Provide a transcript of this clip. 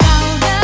好的